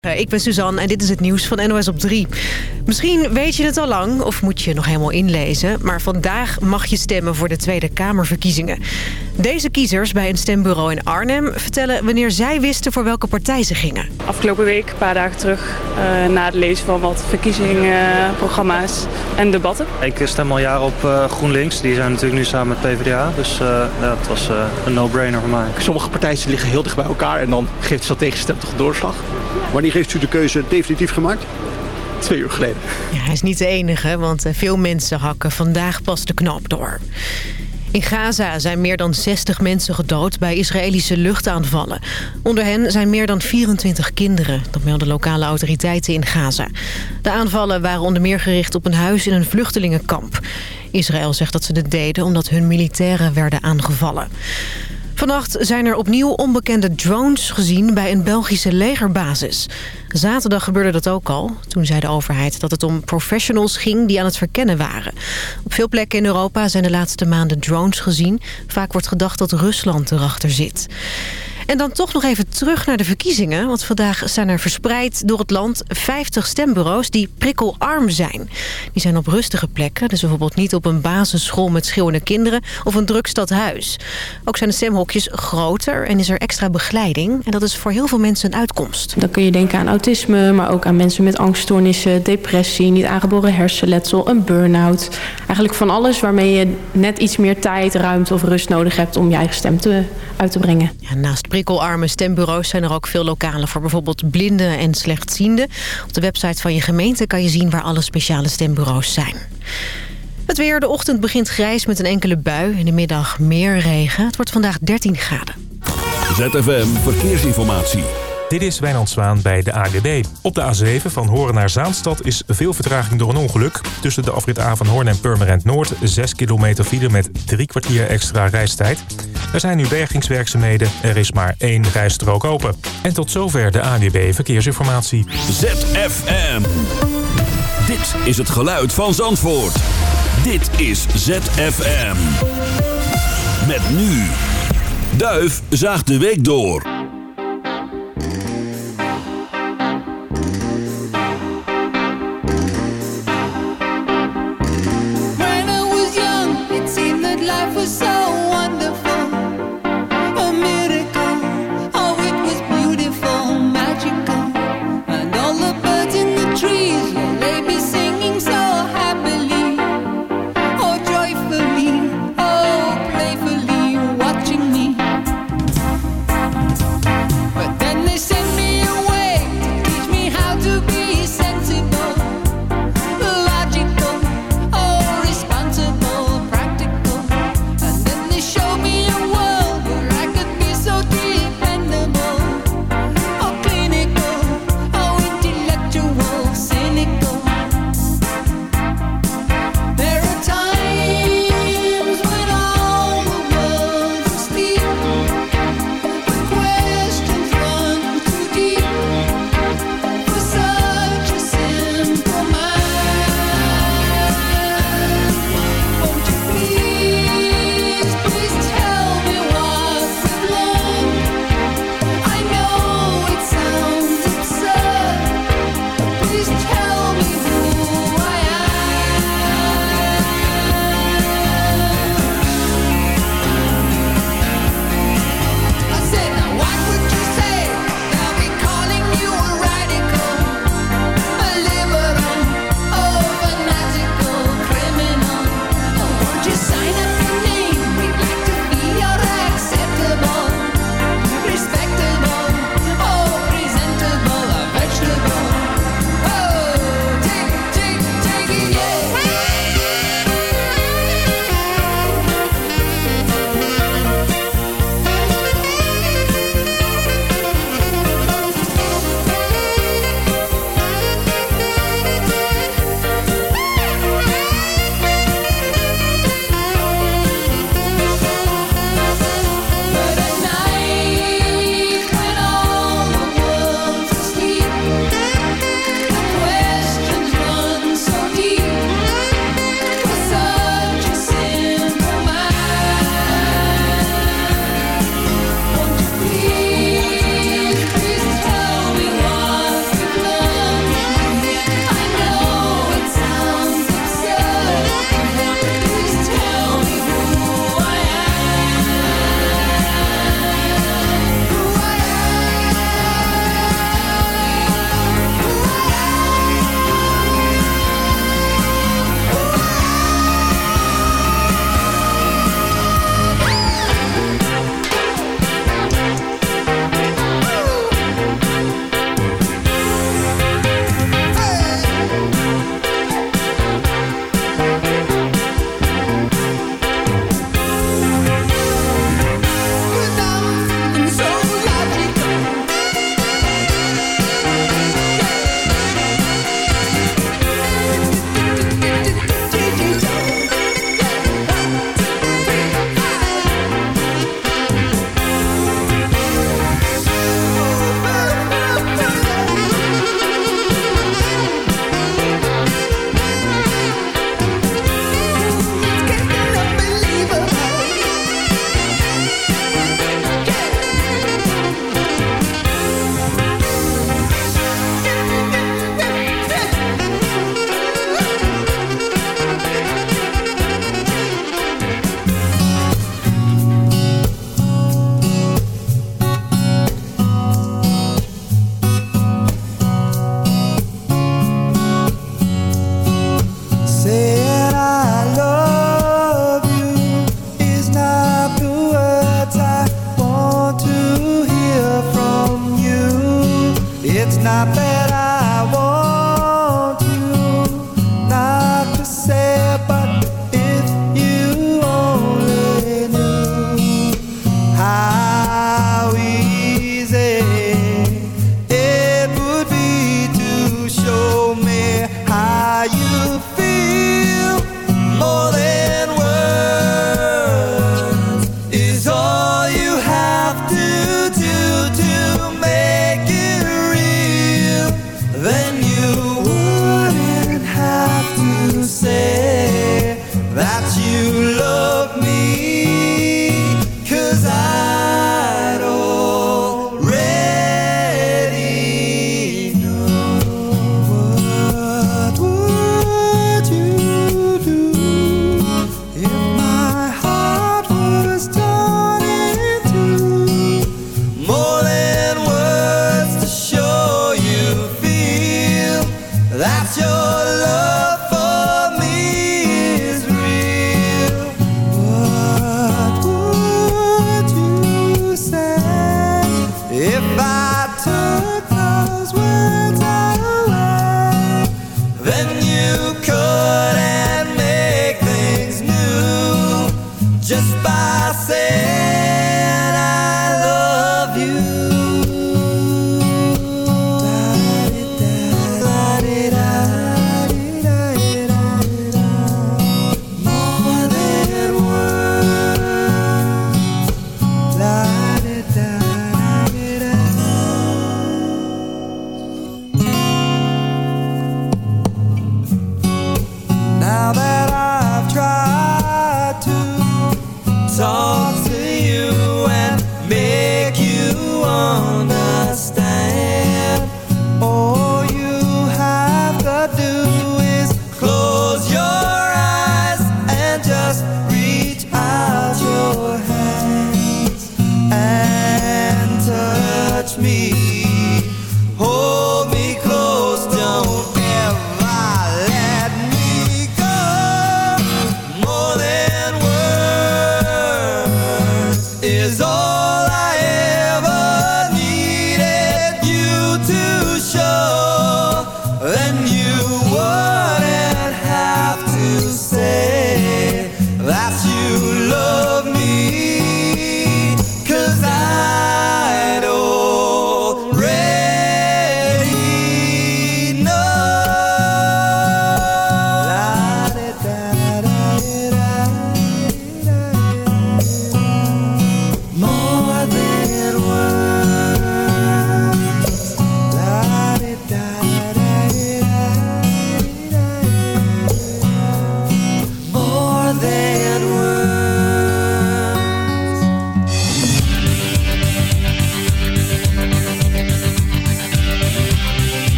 Ik ben Suzanne en dit is het nieuws van NOS op 3. Misschien weet je het al lang of moet je nog helemaal inlezen... maar vandaag mag je stemmen voor de Tweede Kamerverkiezingen. Deze kiezers bij een stembureau in Arnhem vertellen wanneer zij wisten voor welke partij ze gingen. Afgelopen week, een paar dagen terug, uh, na het lezen van wat verkiezingsprogramma's en debatten. Ik stem al jaren op uh, GroenLinks, die zijn natuurlijk nu samen met PvdA. Dus uh, ja, het was een no-brainer voor mij. Sommige partijen liggen heel dicht bij elkaar en dan geeft de strategische stem toch een doorslag. Wanneer heeft u de keuze definitief gemaakt? Twee uur geleden. Ja, hij is niet de enige, want veel mensen hakken vandaag pas de knop door. In Gaza zijn meer dan 60 mensen gedood bij Israëlische luchtaanvallen. Onder hen zijn meer dan 24 kinderen, dat melden lokale autoriteiten in Gaza. De aanvallen waren onder meer gericht op een huis in een vluchtelingenkamp. Israël zegt dat ze dit deden omdat hun militairen werden aangevallen. Vannacht zijn er opnieuw onbekende drones gezien bij een Belgische legerbasis. Zaterdag gebeurde dat ook al. Toen zei de overheid dat het om professionals ging die aan het verkennen waren. Op veel plekken in Europa zijn de laatste maanden drones gezien. Vaak wordt gedacht dat Rusland erachter zit. En dan toch nog even terug naar de verkiezingen. Want vandaag zijn er verspreid door het land 50 stembureaus die prikkelarm zijn. Die zijn op rustige plekken. Dus bijvoorbeeld niet op een basisschool met schreeuwende kinderen of een druk stadhuis. Ook zijn de stemhokjes groter en is er extra begeleiding. En dat is voor heel veel mensen een uitkomst. Dan kun je denken aan autisme, maar ook aan mensen met angststoornissen, depressie, niet aangeboren hersenletsel, een burn-out. Eigenlijk van alles waarmee je net iets meer tijd, ruimte of rust nodig hebt om je eigen stem te, uit te brengen. Ja, naast prikkelarme stembureaus zijn er ook veel lokalen voor bijvoorbeeld blinden en slechtzienden. Op de website van je gemeente kan je zien waar alle speciale stembureaus zijn. Het weer, de ochtend begint grijs met een enkele bui. In de middag meer regen. Het wordt vandaag 13 graden. ZFM Verkeersinformatie. Dit is Wijnand Zwaan bij de AGB. Op de A7 van Horen naar Zaanstad is veel vertraging door een ongeluk. Tussen de afrit A van Hoorn en Purmerend Noord 6 kilometer file met drie kwartier extra reistijd. Er zijn nu bergingswerkzaamheden, er is maar één rijstrook open. En tot zover de AGB Verkeersinformatie. ZFM. Dit is het geluid van Zandvoort. Dit is ZFM. Met nu. Duif zaagt de week door.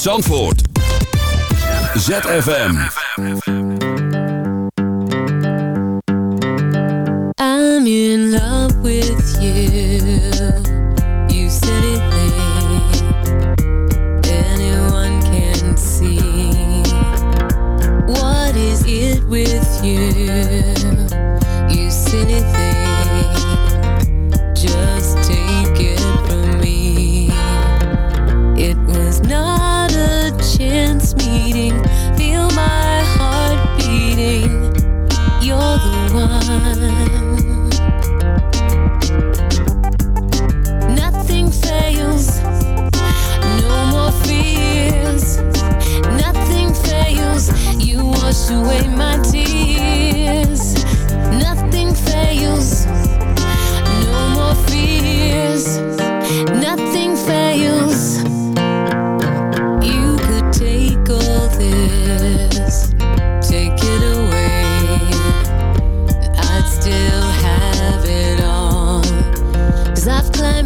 Zandvoort. ZFM.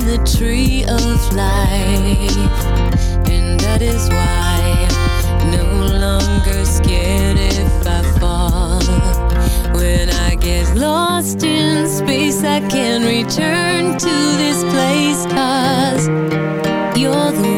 the tree of life. And that is why I'm no longer scared if I fall. When I get lost in space I can return to this place Cause you're the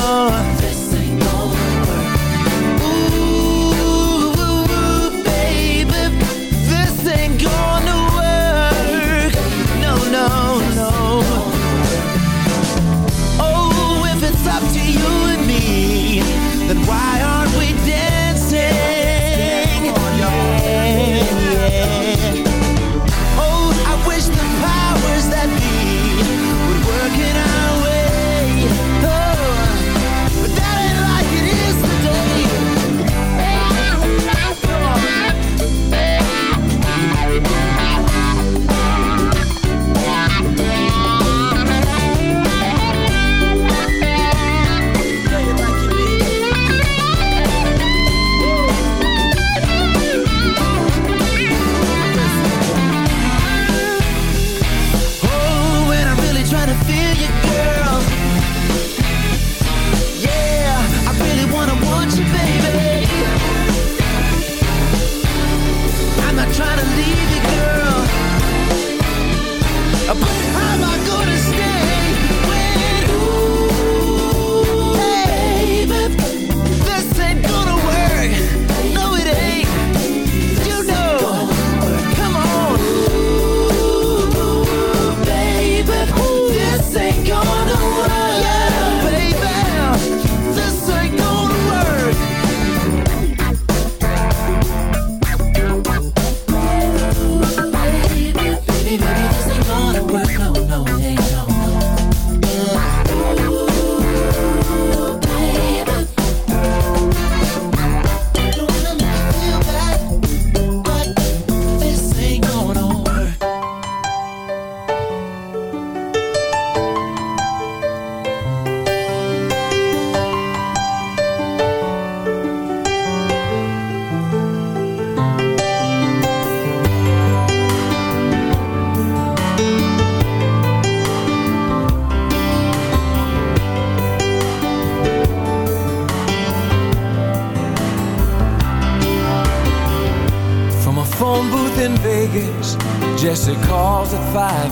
Oh.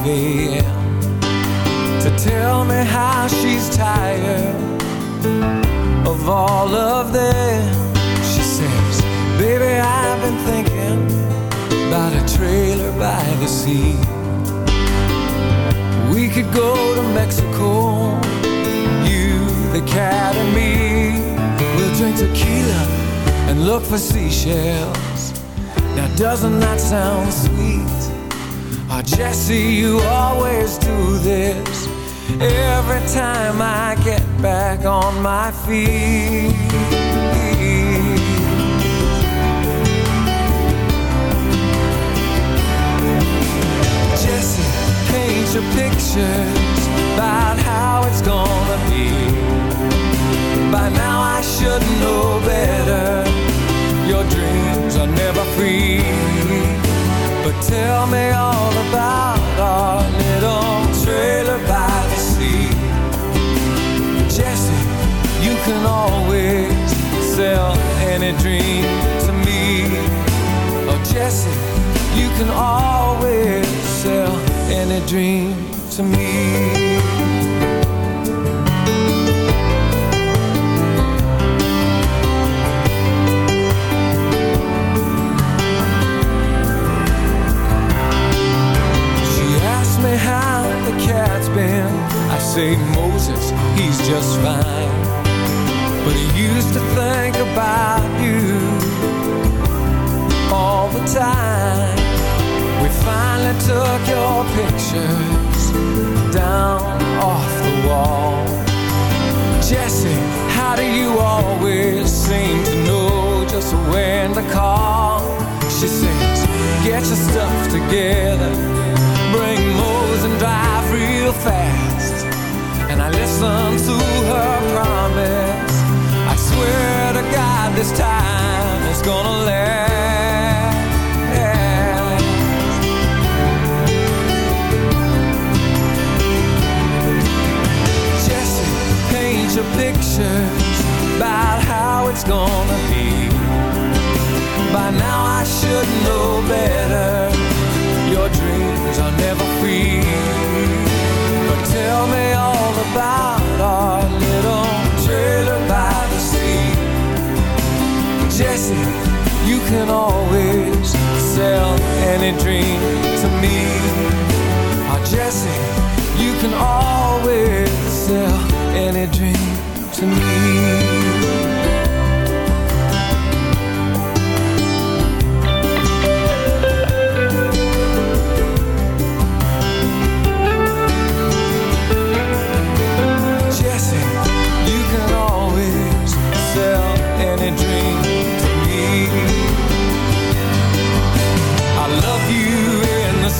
We. feel. Jessie paints your pictures about how it's gonna be. By now I should know better. Your dreams are never free. But tell me all can always sell any dream to me.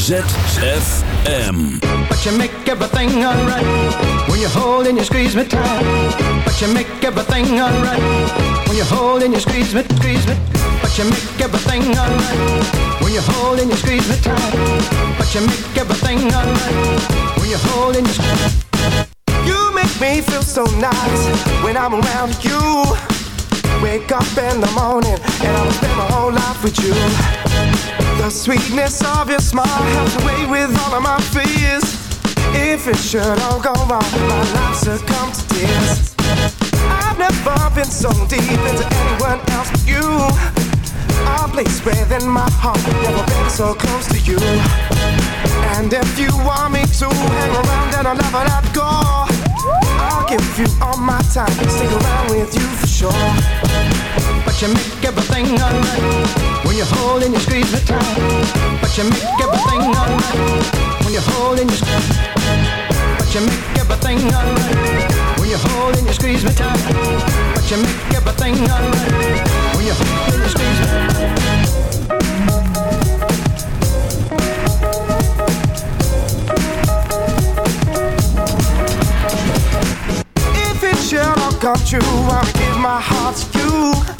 ZFM. But you make everything alright when you hold and you squeeze me tight. But you make everything alright when you hold and you squeeze me, squeeze me. But you make everything alright when you hold and you squeeze me tight. But you make everything alright when you hold and you squeeze. You make me feel so nice when I'm around you. Wake up in the morning and I'll spend my whole life with you. The sweetness of your smile helps away with all of my fears. If it should all go wrong, my life succumb to tears. I've never been so deep into anyone else but you. A place within my heart, never been so close to you. And if you want me to hang around, then I'll never let go. I'll give you all my time, stick around with you for sure. You make everything alright when you hold and you squeeze me tight. But you make everything alright when you hold and you squeeze. But you make everything alright when you hold and you squeeze me tight. But you make everything alright when you hold and you squeeze me. If it should all come true, I'll give my heart to you.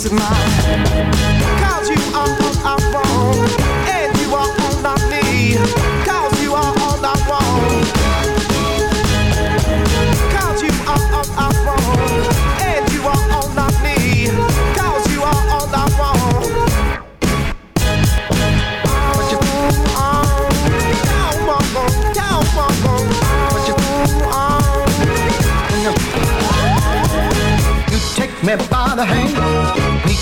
peace of mind. Cause you are all I want, and you are all I need. Cause you are all I want. Cause you are all I want, and you are all I need. Cause you are all I want. What you down, one, down, one, What you on? You take me by the hand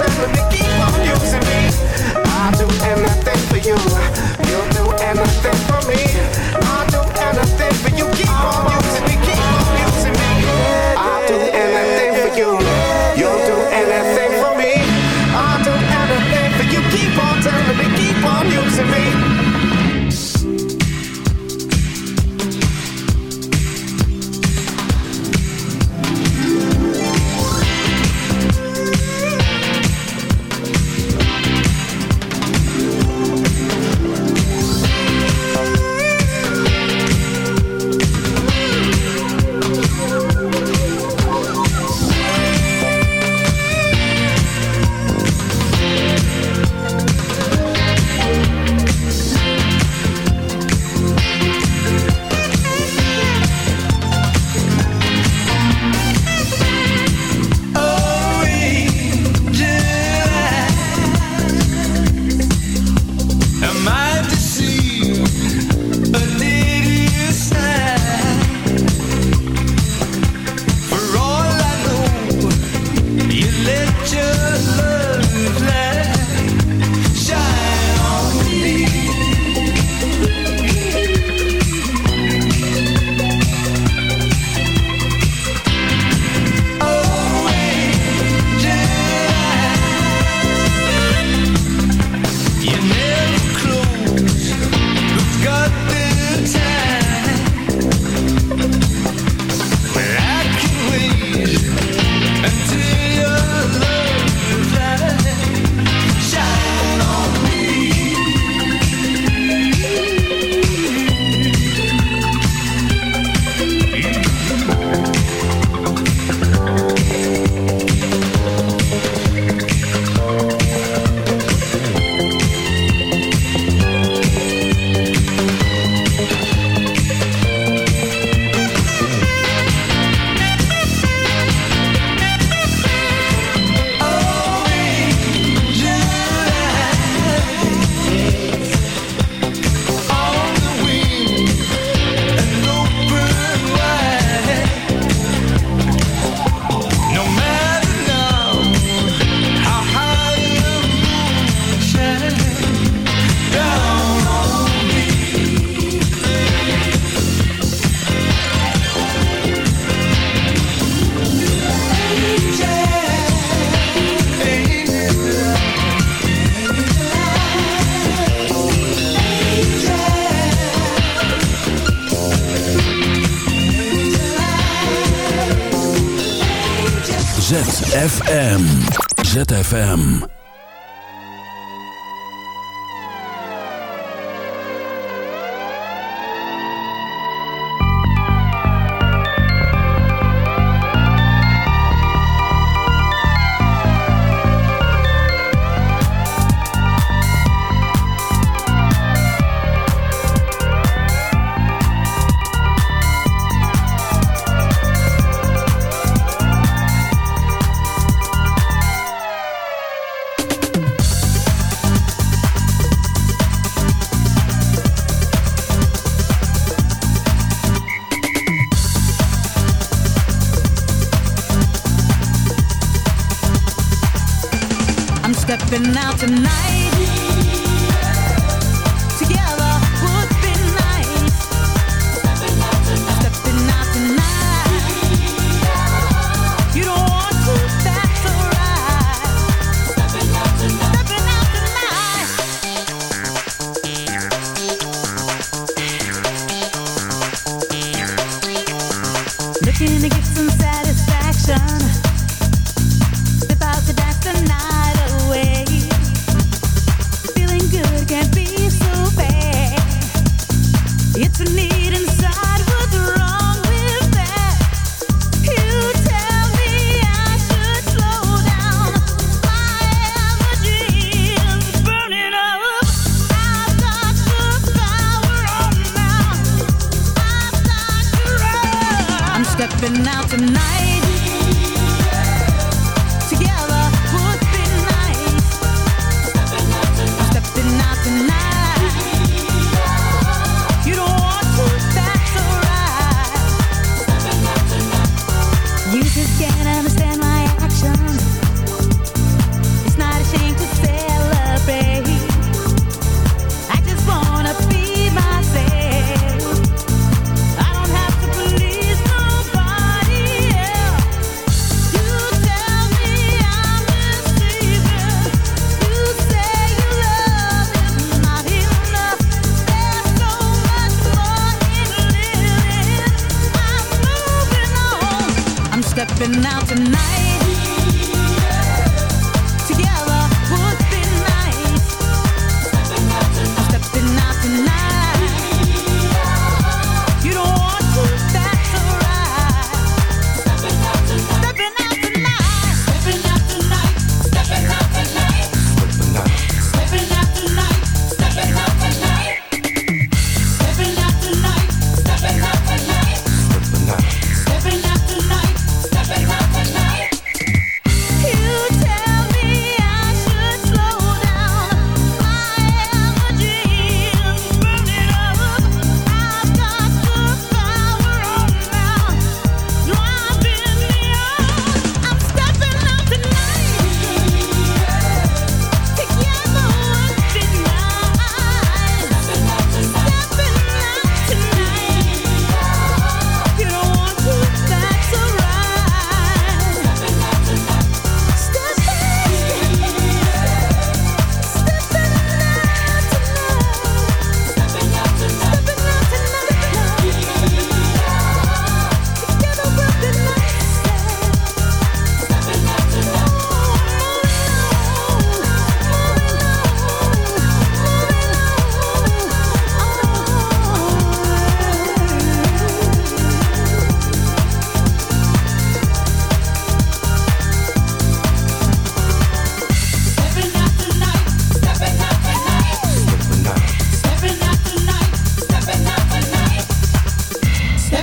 telling me, keep on using me. I'll do anything for you. You'll do anything for me. I'll do anything for you. Keep on using me,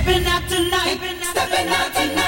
Stepping out tonight, stepping out tonight.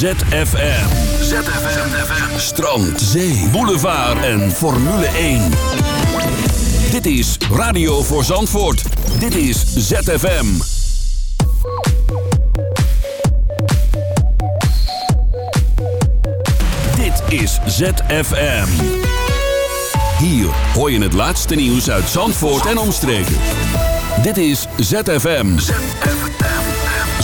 ZFM. ZFM. Strand, zee, boulevard en Formule 1. Dit is Radio voor Zandvoort. Dit is ZFM. Dit is ZFM. Hier hoor je het laatste nieuws uit Zandvoort en omstreken. Dit is ZFM.